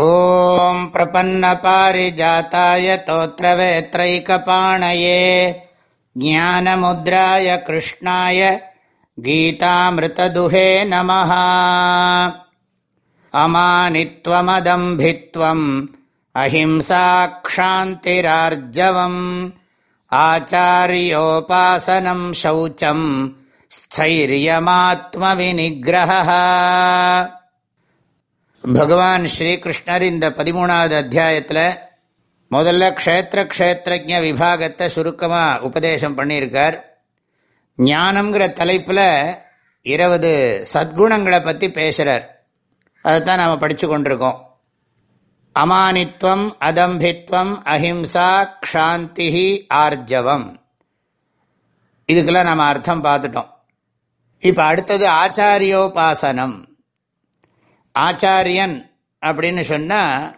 ॐ प्रपन्नपारिजाताय तोत्रवेत्रैकपाणये ज्ञानमुद्राय कृष्णाय गीतामृतदुहे नमः अमानित्वमदम्भित्वम् अहिंसाक्षान्तिरार्जवम् आचार्योपासनम् शौचम् स्थैर्यमात्मविनिग्रहः பகவான் ஸ்ரீகிருஷ்ணர் இந்த பதிமூணாவது அத்தியாயத்தில் முதல்ல க்ஷேத்திர க்ஷேத்திரஜ விபாகத்தை சுருக்கமாக உபதேசம் பண்ணியிருக்கார். ஞானம்ங்கிற தலைப்பில் இருபது சத்குணங்களை பற்றி பேசுகிறார் அதைத்தான் நாம் படித்து கொண்டிருக்கோம். அமானித்வம் அதம்பித்வம் அஹிம்சா க்ஷாந்தி ஆர்ஜவம். இதுக்கெல்லாம் நம்ம அர்த்தம் பார்த்துட்டோம். இப்போ அடுத்தது ஆச்சாரியோபாசனம். ஆச்சாரியன் அப்படின்னு சொன்னால்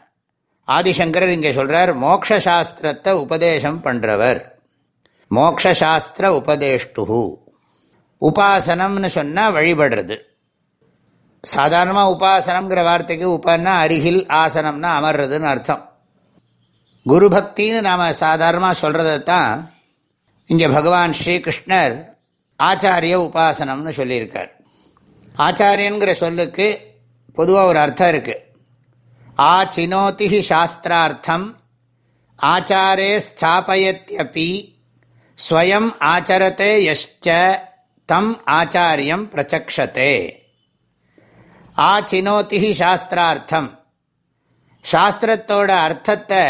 ஆதிசங்கரர் இங்கே சொல்கிறார் மோக்ஷாஸ்திரத்தை உபதேசம் பண்ணுறவர் மோக்ஷாஸ்திர உபதேஷ்டு உபாசனம்னு சொன்னால் வழிபடுறது. சாதாரணமாக உபாசனம்ங்கிற வார்த்தைக்கு உபன்னா அருகில் ஆசனம்னா அமர்றதுன்னு அர்த்தம். குரு பக்தின்னு நாம் சாதாரணமாக சொல்கிறத தான் இங்கே பகவான் ஸ்ரீகிருஷ்ணர் ஆச்சாரிய உபாசனம்னு சொல்லியிருக்கார். ஆச்சாரியங்கிற சொல்லுக்கு பொதுவாக ஒரு அர்த்தம் இருக்குது ஆ சினோதி சாஸ்திரார்த்தம் ஆச்சாரே ஸ்தாபயத்தியபி ஸ்வயம் ஆச்சரத்தே யஷ்ச தம் ஆச்சாரியம் பிரச்சக்ஷத்தே ஆ சினோதி சாஸ்திரார்த்தம். சாஸ்திரத்தோட அர்த்தத்தை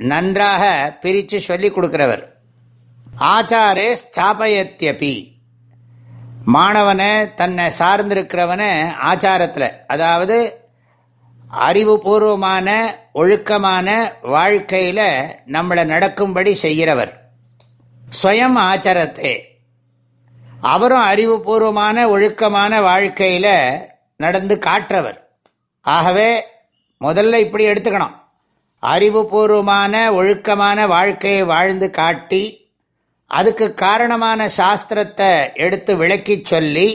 நன்றாக பிரித்து சொல்லி கொடுக்குறவர். ஆச்சாரே ஸ்தாபயத்தியபி மாணவனை தன்னை சார்ந்திருக்கிறவனை ஆச்சாரத்தில் அதாவது அறிவுபூர்வமான ஒழுக்கமான வாழ்க்கையில் நம்மளை நடக்கும்படி செய்கிறவர். ஸ்வயம் ஆச்சாரத்தை. அவரும் அறிவுபூர்வமான ஒழுக்கமான வாழ்க்கையில் நடந்து காட்டுறவர் ஆகவே முதல்ல இப்படி எடுத்துக்கணும். அறிவுபூர்வமான ஒழுக்கமான வாழ்க்கையை வாழ்ந்து காட்டி அதுக்கு காரணமான சாஸ்திரத்தை எடுத்து விளக்கி சொல்லி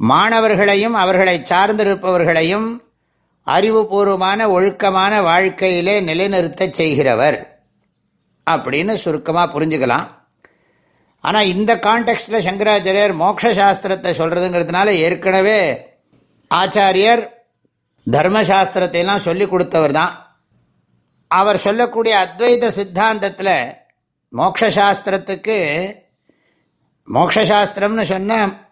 மாணவர்களையும் அவர்களை சார்ந்திருப்பவர்களையும் அறிவுபூர்வமான ஒழுக்கமான வாழ்க்கையிலே நிலைநிறுத்த செய்கிறவர். அப்படின்னு சுருக்கமாக புரிஞ்சுக்கலாம். ஆனால் இந்த கான்டெக்ட்டில் சங்கராச்சாரியர் மோக்ஷாஸ்திரத்தை சொல்கிறதுங்கிறதுனால ஏற்கனவே ஆச்சாரியர் தர்மசாஸ்திரத்தை எல்லாம் சொல்லி கொடுத்தவர் தான். அவர் சொல்லக்கூடிய அத்வைத சித்தாந்தத்தில் மோக்ஷாஸ்திரத்துக்கு மோக்ஷாஸ்திரம்னு சொன்னால்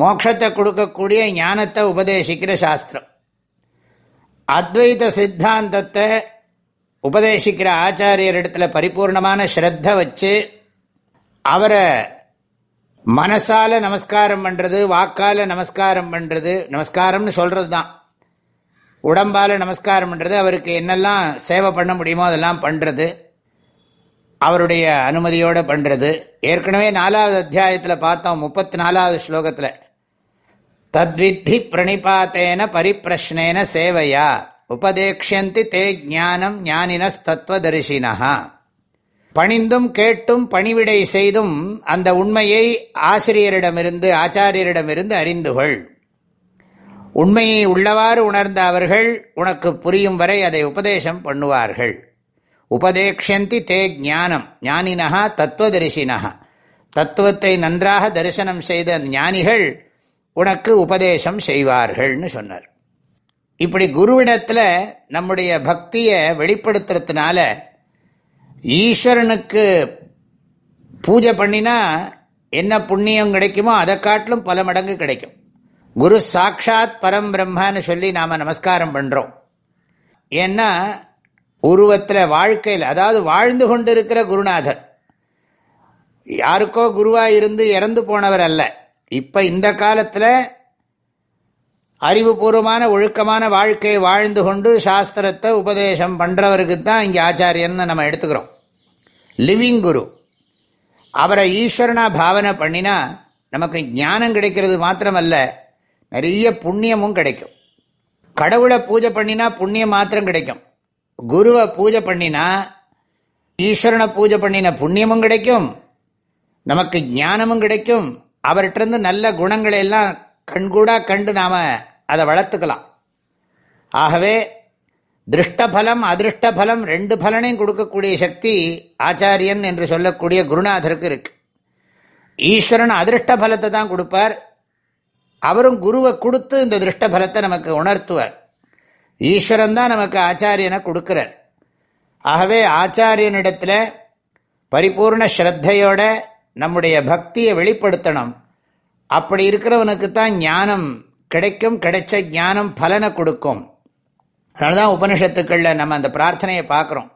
மோக்ஷத்தை கொடுக்கக்கூடிய ஞானத்தை உபதேசிக்கிற சாஸ்திரம். அத்வைத சித்தாந்தத்தை உபதேசிக்கிற ஆச்சாரியர் இடத்துல பரிபூர்ணமான ஸ்ரத்த வச்சு அவரை மனசால நமஸ்காரம் பண்ணுறது வாக்கால் நமஸ்காரம் பண்ணுறது நமஸ்காரம்னு சொல்கிறது தான் உடம்பால் நமஸ்காரம் பண்ணுறது அவருக்கு என்னெல்லாம் சேவை பண்ண முடியுமோ அதெல்லாம் பண்ணுறது அவருடைய அனுமதியோடு பண்ணுறது ஏற்கனவே நாலாவது அத்தியாயத்தில் பார்த்தோம் முப்பத்தி நாலாவது ஸ்லோகத்தில். தத்வித்தி பிரணிபாத்தேன பரிப்பிரஷ்னேன சேவையா உபதேக்ஷந்தி தே ஞானம் ஞானினஸ்தத்வதரிசினா பணிந்தும் கேட்டும் பணிவிடை செய்தும் அந்த உண்மையை ஆசிரியரிடமிருந்து ஆச்சாரியரிடமிருந்து அறிந்துகொள். உண்மையை உள்ளவாறு உணர்ந்த அவர்கள் உனக்கு புரியும் வரை அதை உபதேசம் பண்ணுவார்கள். உபதேக்ஷந்தி தே ஞானம். ஞானினா தத்துவதரிசினா தத்துவத்தை நன்றாக தரிசனம் செய்த ஞானிகள் உனக்கு உபதேசம் செய்வார்கள்னு சொன்னார். இப்படி குருவிடத்தில் நம்முடைய பக்தியை வெளிப்படுத்துறதுனால ஈஸ்வரனுக்கு பூஜை பண்ணினா என்ன புண்ணியம் கிடைக்குமோ அதை காட்டிலும் பல மடங்கு கிடைக்கும். குரு சாட்சாத் பரம் பிரம்மான்னு சொல்லி நாம் நமஸ்காரம் பண்ணுறோம் ஏன்னா உருவத்தில் வாழ்க்கையில் அதாவது வாழ்ந்து கொண்டிருக்கிற குருநாதர். யாருக்கோ குருவாக இருந்து இறந்து போனவர் அல்ல. இப்போ இந்த காலத்தில் அறிவுபூர்வமான ஒழுக்கமான வாழ்க்கையை வாழ்ந்து கொண்டு சாஸ்திரத்தை உபதேசம் பண்ணுறவருக்கு தான் இங்கே ஆச்சாரியன்னு நம்ம எடுத்துக்கிறோம். லிவிங் குரு அவரை ஈஸ்வரனா பாவனை பண்ணினா நமக்கு ஞானம் கிடைக்கிறது மாத்திரமல்ல நிறைய புண்ணியமும் கிடைக்கும். கடவுளை பூஜை பண்ணினா புண்ணியம் மாத்திரம் கிடைக்கும். குருவை பூஜை பண்ணினா ஈஸ்வரனை பூஜை பண்ணின புண்ணியமும் கிடைக்கும். நமக்கு ஞானமும் கிடைக்கும். அவர்கிட்டருந்து நல்ல குணங்களை எல்லாம் கண்கூடாக கண்டு நாம் அதை வளர்த்துக்கலாம். ஆகவே திருஷ்டபலம் அதிருஷ்டபலம் ரெண்டு பலனையும் கொடுக்கக்கூடிய சக்தி ஆச்சாரியன் என்று சொல்லக்கூடிய குருநாதருக்கு இருக்கு. ஈஸ்வரன் அதிருஷ்ட பலத்தை தான் கொடுப்பார். அவரும் குருவை கொடுத்து இந்த திருஷ்ட பலத்தை நமக்கு உணர்த்துவார். ஈஸ்வரன் தான் நமக்கு ஆச்சாரியனை கொடுக்குறார். ஆகவே ஆச்சாரியனிடத்தில் பரிபூர்ண ஸ்ரத்தையோட நம்முடைய பக்தியை வெளிப்படுத்தணும். அப்படி இருக்கிறவனுக்கு தான் ஞானம் கிடைக்கும் கிடைச்ச ஞானம் பலனை கொடுக்கும். அதனால தான் உபனிஷத்துக்களில் நம்ம அந்த பிரார்த்தனையை பார்க்குறோம்.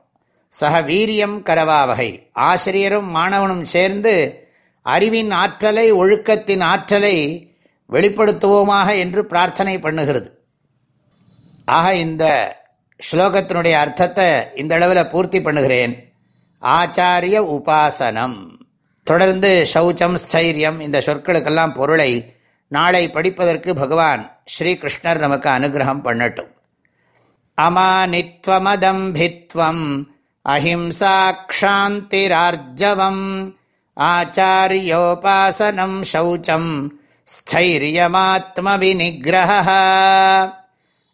சக வீரியம் கரவா வகை. ஆசிரியரும் மாணவனும் சேர்ந்து அறிவின் ஆற்றலை ஒழுக்கத்தின் ஆற்றலை வெளிப்படுத்துவோமாக என்று பிரார்த்தனை பண்ணுகிறது. ஆக இந்த ஸ்லோகத்தினுடைய அர்த்தத்தை இந்த அளவில் பூர்த்தி பண்ணுகிறேன். ஆச்சாரிய உபாசனம். தொடர்ந்து சௌச்சம் ஸ்தைரியம் இந்த சொற்களுக்கெல்லாம் பொருளை நாளை படிப்பதற்கு பகவான் ஸ்ரீகிருஷ்ணர் நமக்கு அனுகிரகம் பண்ணட்டும். அமானித்வமதம்பித்வம் அஹிம்சாட்சாந்திரார்ஜவம் ஆச்சாரியோபாசனம் சௌச்சம் ஸ்தைரியமாத்மவிநிகிரக